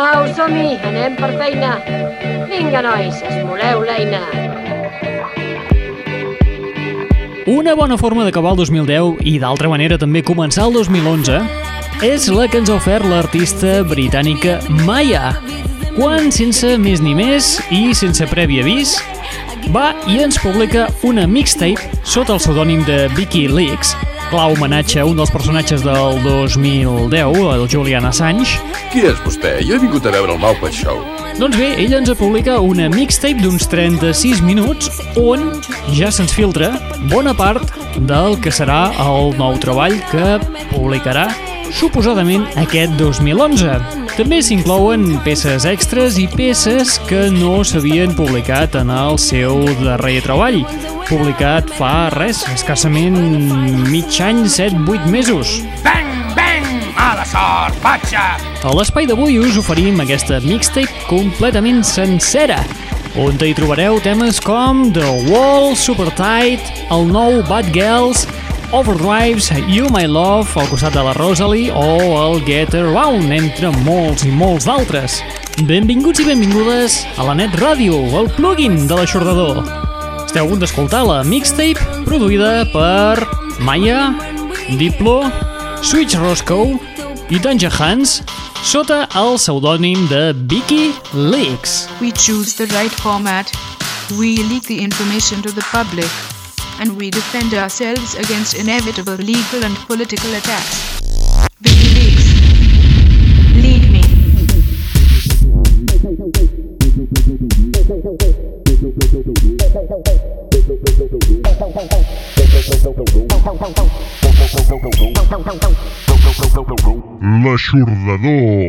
Au, som-hi, anem per feina. Vinga, nois, esmoleu l'eina. Una bona forma d'acabar el 2010 i d'altra manera també començar el 2011 és la que ens ha ofert l'artista britànica Maya, quan, sense més ni més i sense previ avís, va i ens publica una mixtape sota el pseudònim de Vicky Leaks, clar homenatge a un dels personatges del 2010, el Julian Assange. Qui és vostè? Jo he vingut a veure el Muppet Show. Doncs bé, ell ens publica una mixtape d'uns 36 minuts on ja se'ns filtra bona part del que serà el nou treball que publicarà suposadament aquest 2011. També s'inclouen peces extres i peces que no s'havien publicat en el seu darrer treball, publicat fa res, escassament mig any, 7-8 mesos. Bang, bang! Mala sort, patxa! A l'espai d'avui us oferim aquesta mixtape completament sencera, on hi trobareu temes com The Wall, Super Tight, el nou Bad Girls, Overdrives, You My Love, al costat de la Rosalie o el Get Around, entre molts i molts d'altres. Benvinguts i benvingudes a la Net Ràdio, el plugin de l'aixordador. Esteu a punt d'escoltar la mixtape produïda per Maya, Diplo, Switch Roscoe i Danger Hans sota el pseudònim de Vicky Leaks. We choose the right format. We leak the information to the public. And we defend ourselves against inevitable legal and political attacks. Vicki Leaks. Lead me. L'eixordador.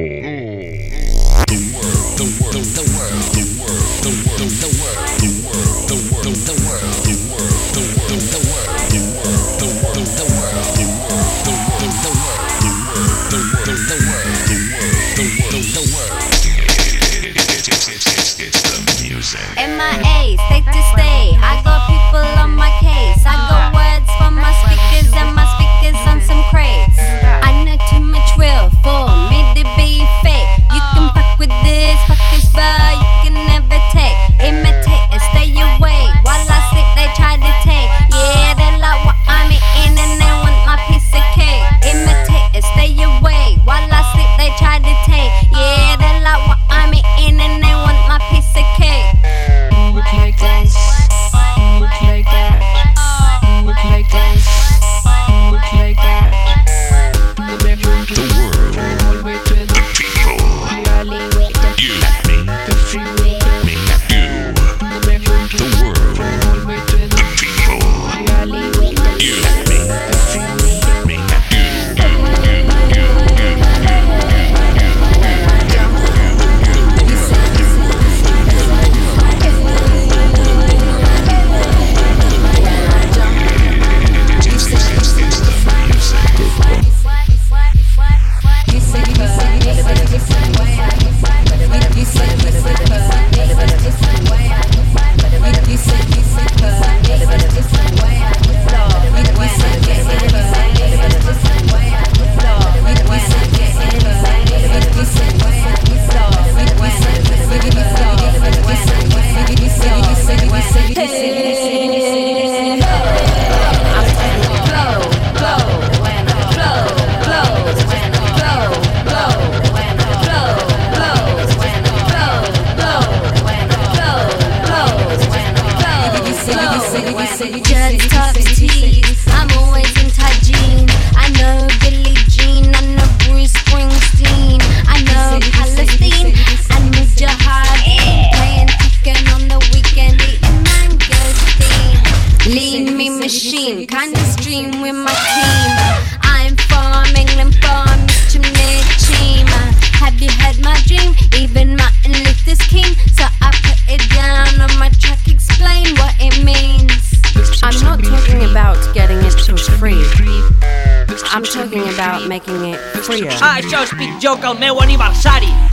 Això és pitjor que el meu aniversari!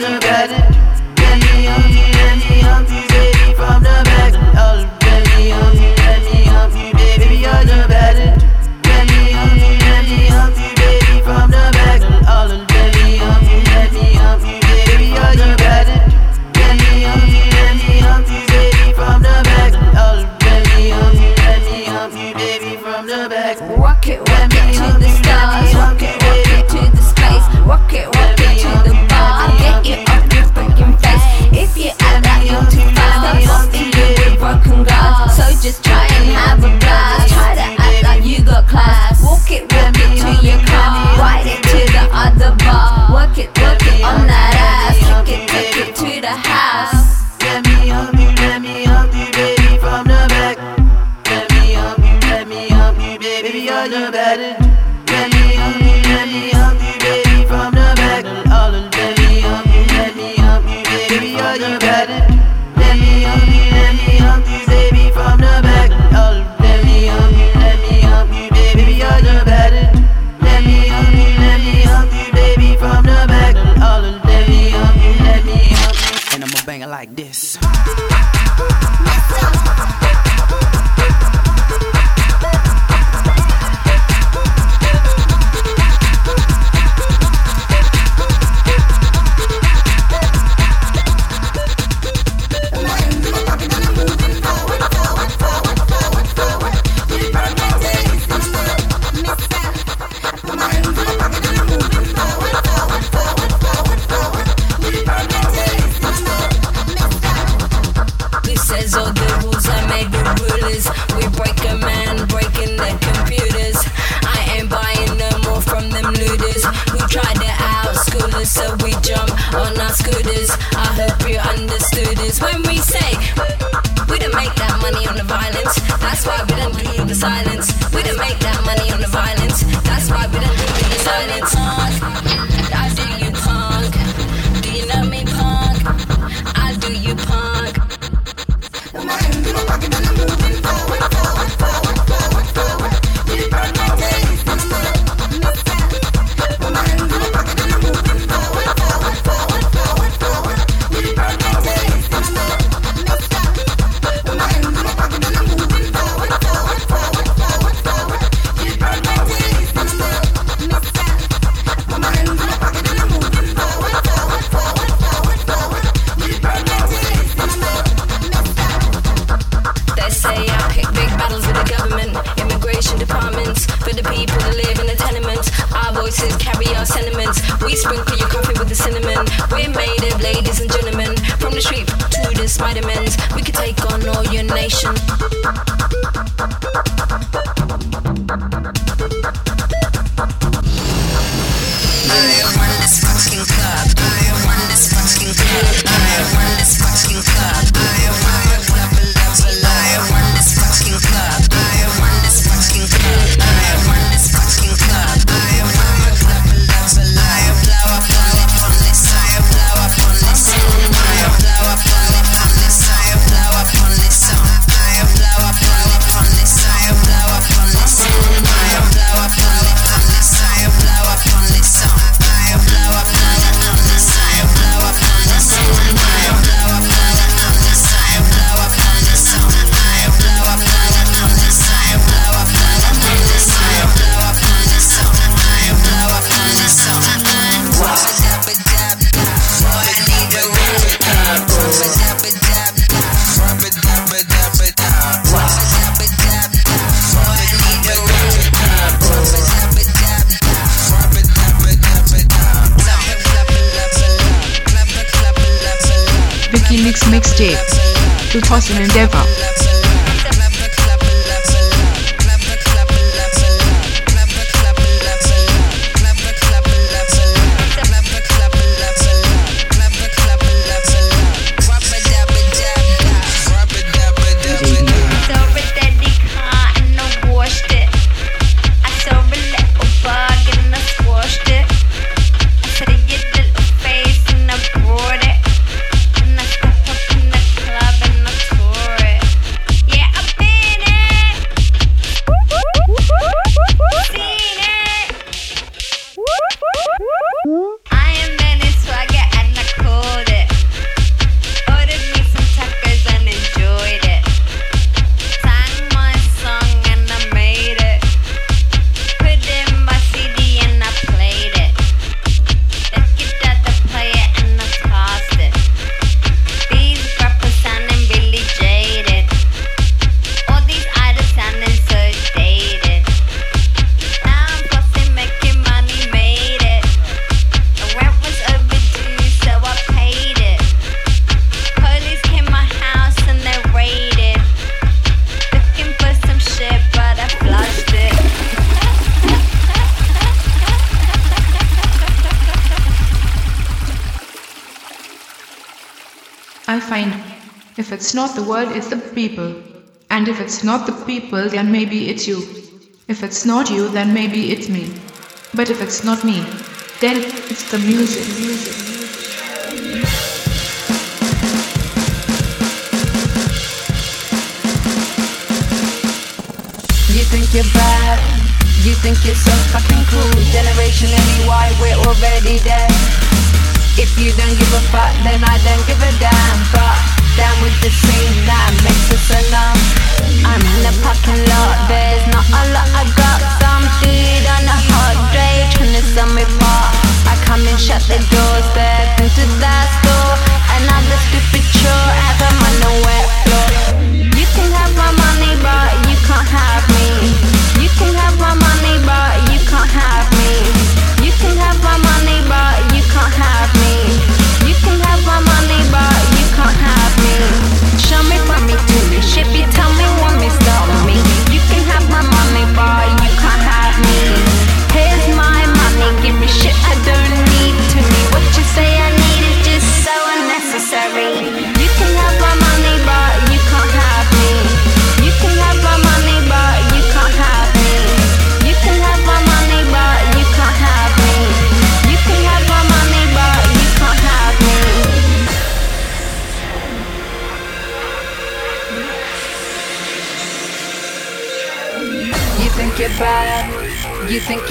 you got it. Any, any, any of you. let it be. 花时间采访。I find if it's not the world, it's the people. And if it's not the people, then maybe it's you. If it's not you, then maybe it's me. But if it's not me, then it's the music, music. You think you're bad? You think you're so fucking cool? Generation anyway, we're already dead. If you don't give a fuck, then I don't give a damn. But down with the scene that makes us alarm. I'm in the parking lot, there's not a lot I got. Some dude on a hot day trying to sell me pot. I come and shut the doors. step into that store. Another stupid chore, ever on the wet floor. You can have my money, but you can't have me. You can have my money, but you can't have me. You can have my money, but can't have me.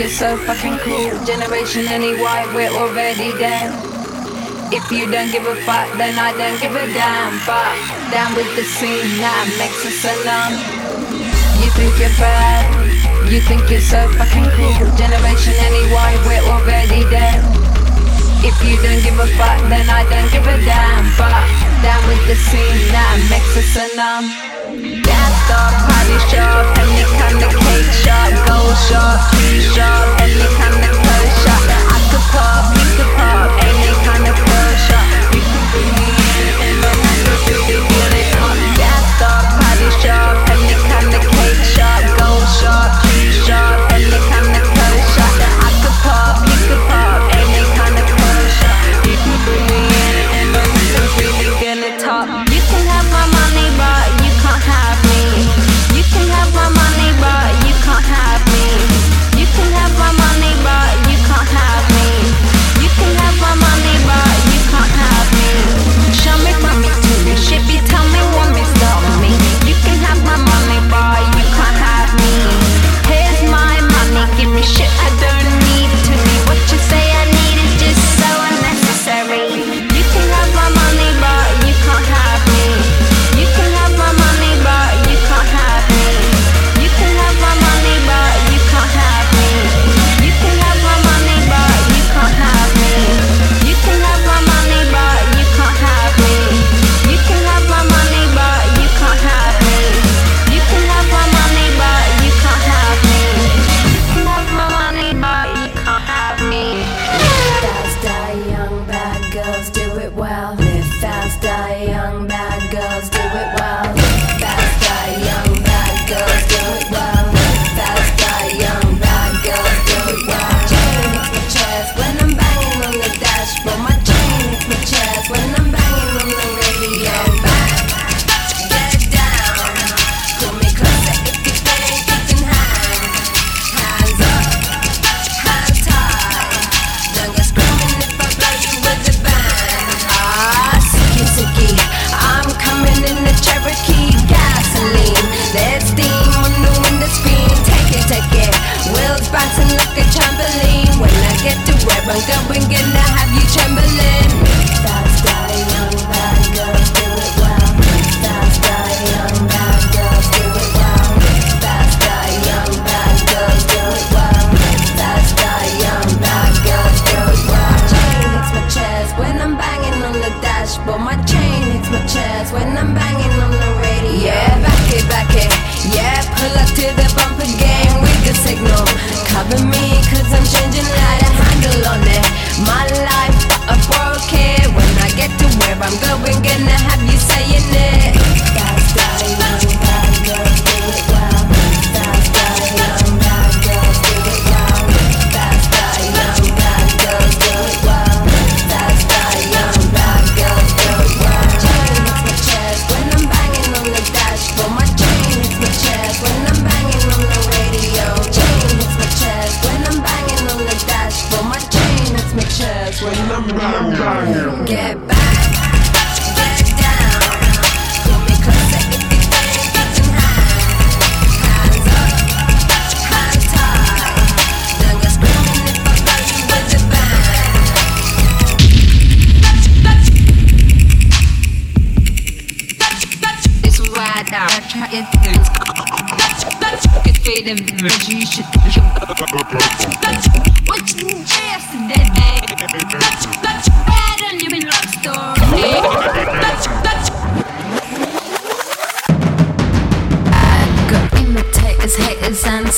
you're so fucking cool. Generation anyway, we're already dead. If you don't give a fuck, then I don't give a damn. Fuck, down with the scene, that makes us alarm. You think you're bad, you think you're so fucking cool. Generation anyway, we're already dead. If you don't give a fuck, then I don't give a damn. Fuck, down with the scene, that makes us alarm shop, party shop, any kind of cake shop, gold shop, tree shop, any kind of clothes shop. I could pop, you could pop.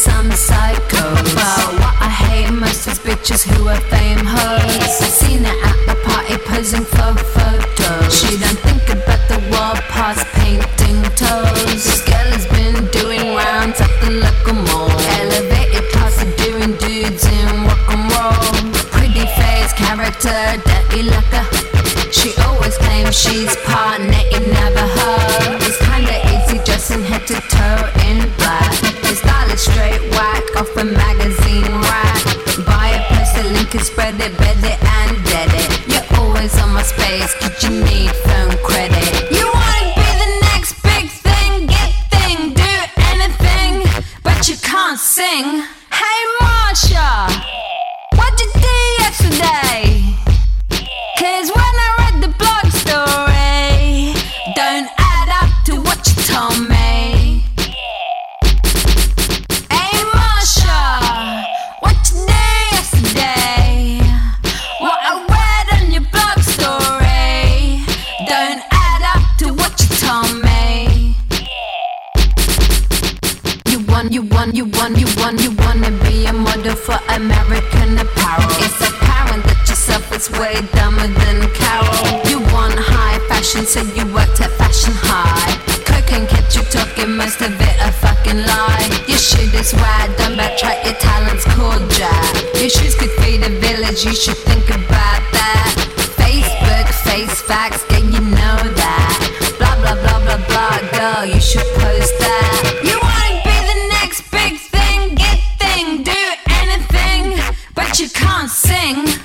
Some I'm what I hate most is bitches who are fame hoes. Seen her at the party posing for photos. She don't think about the world, past painting toes. This girl has been doing rounds at the local mall. Elevated class of doing dudes in rock and roll. Pretty face, character, dirty looker. She always claims she's part want, you want, you want, you wanna be a model for American apparel. It's apparent that yourself is way dumber than Carol. You want high fashion, so you worked at Fashion High. Cooking kept you talking, most of it a fucking lie. Your shit is wide, don't backtrack, your talent's cool, Jack. Your shoes could feed a village, you should think about that. Facebook, face facts, get you know thing.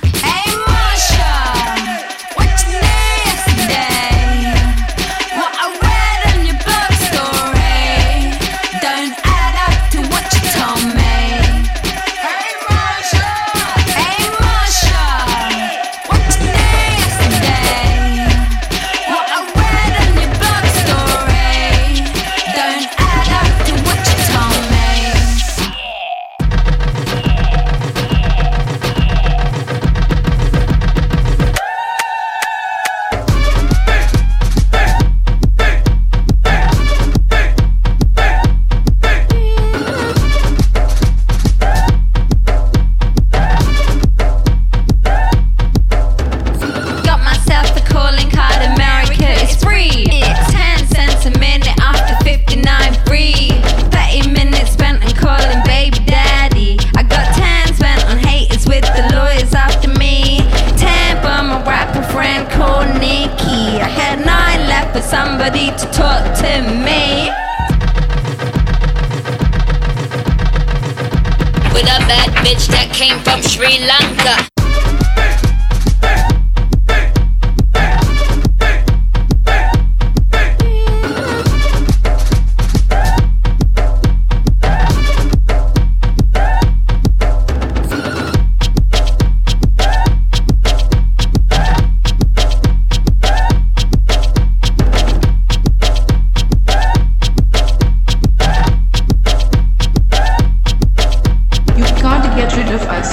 rid of us,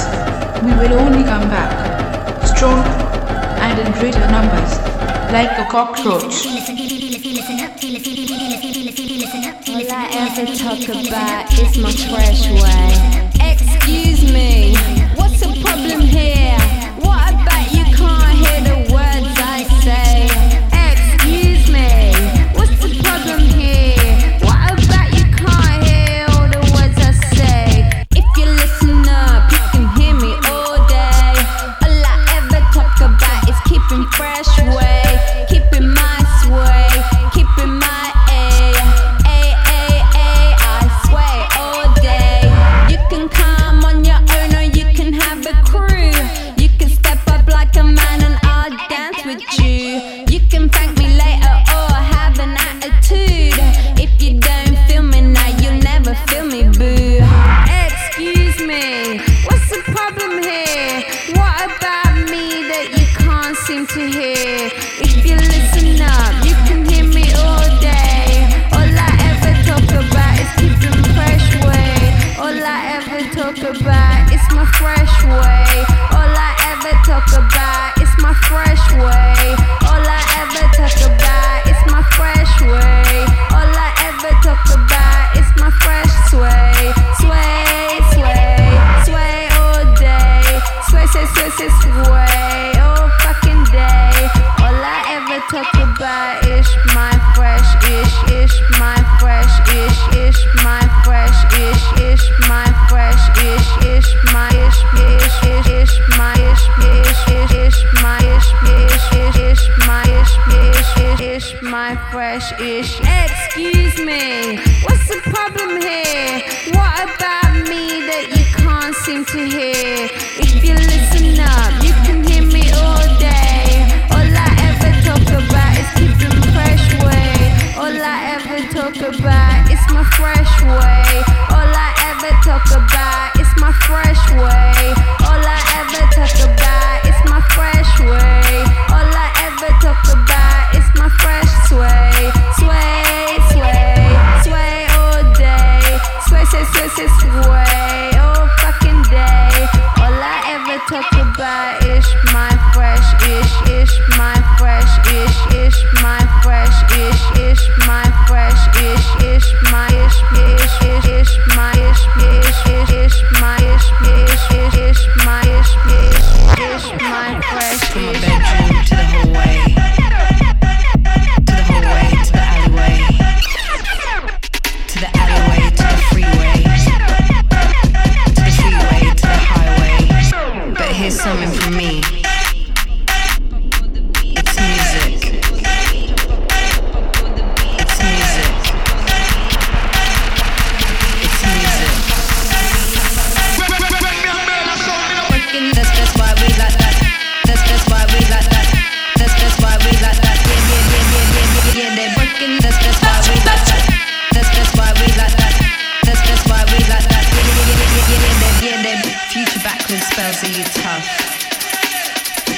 we will only come back, strong and in greater numbers, like a cockroach. All I ever talk about is my fresh way. Excuse me.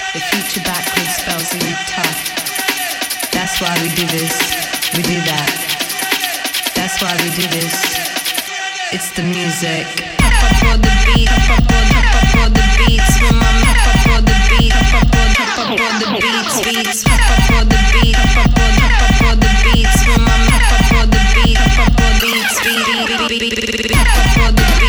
The future backwards spells are tough. That's why we do this, we do that. That's why we do this. It's the music. Up up for the beat, up up for, up up for the beats. Swim on up up for the beat, up up for, up up for the beats, beats. Up up for the beat, up up for, up up for the beats. Swim on up up for the beat, up up for beats, beat, beat, beat, beat, beat, beat. Up up for the beats.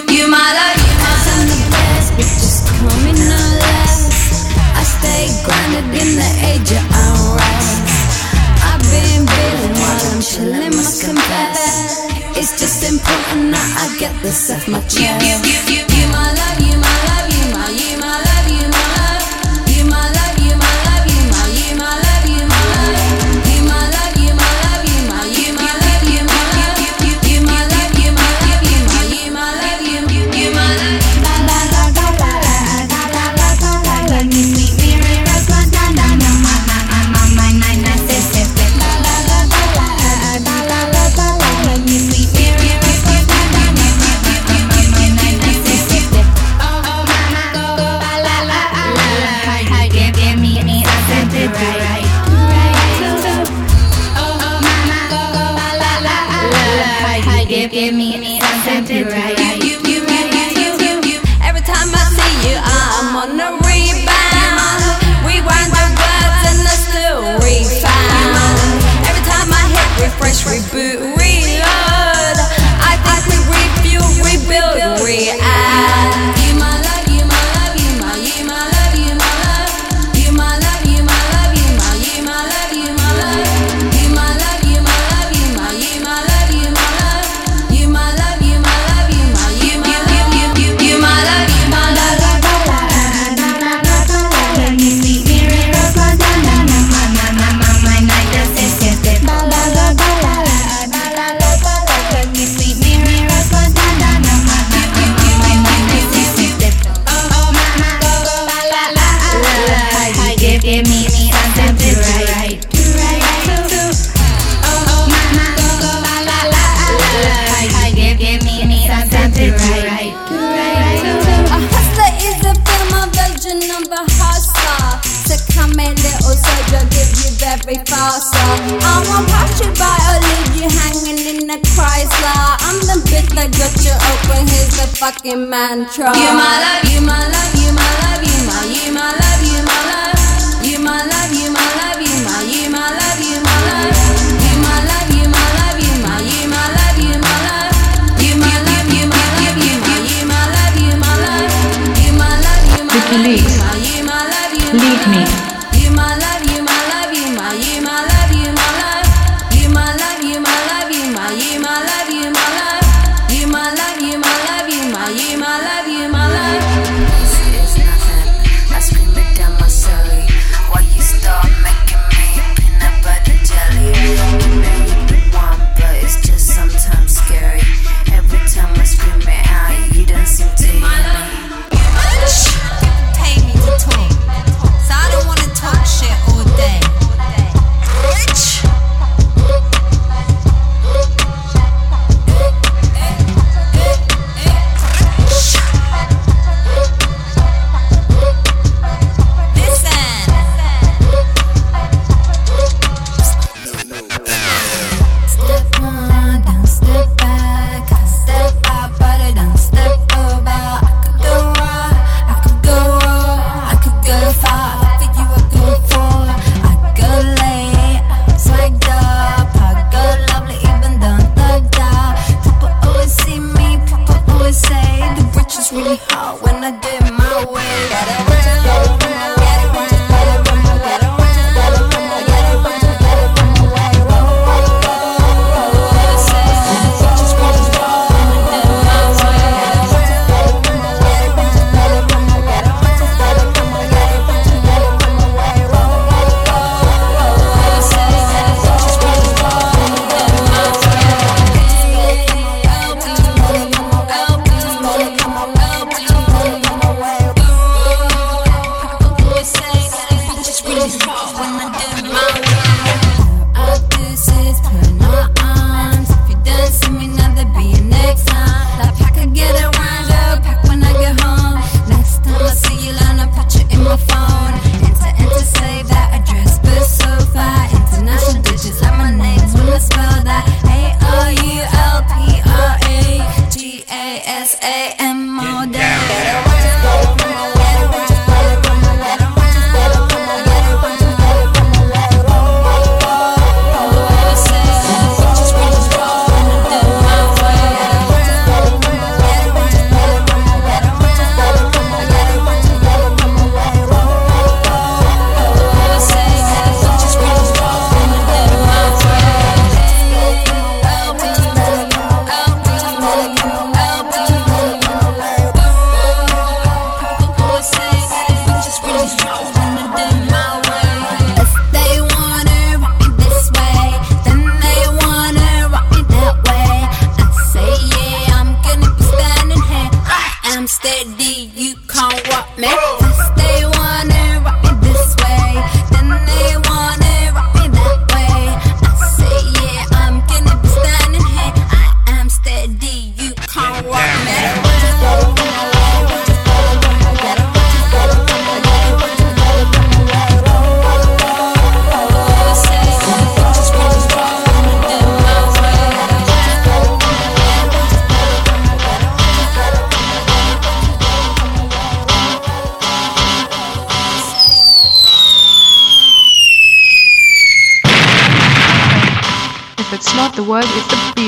in the age of alright. I've been feeling while I'm chilling, must confess. It's just important that I get this off my chest. You, you, you, you, you, my love, you. but here's the fucking mantra. You my love, you my love, you my love, you my, you my love, you my love, you my love, you my love, you my, you my love, you my love. Leave me.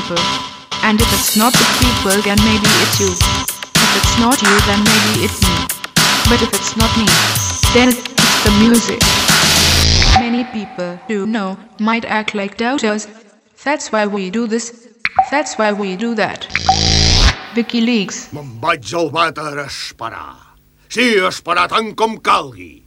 People. And if it's not the people, then maybe it's you. If it's not you, then maybe it's me. But if it's not me, then it's the music. Many people do know might act like doubters. That's why we do this. That's why we do that. Vicki Leaks. Me'n vaig al. Sí, esperar tant com calgui.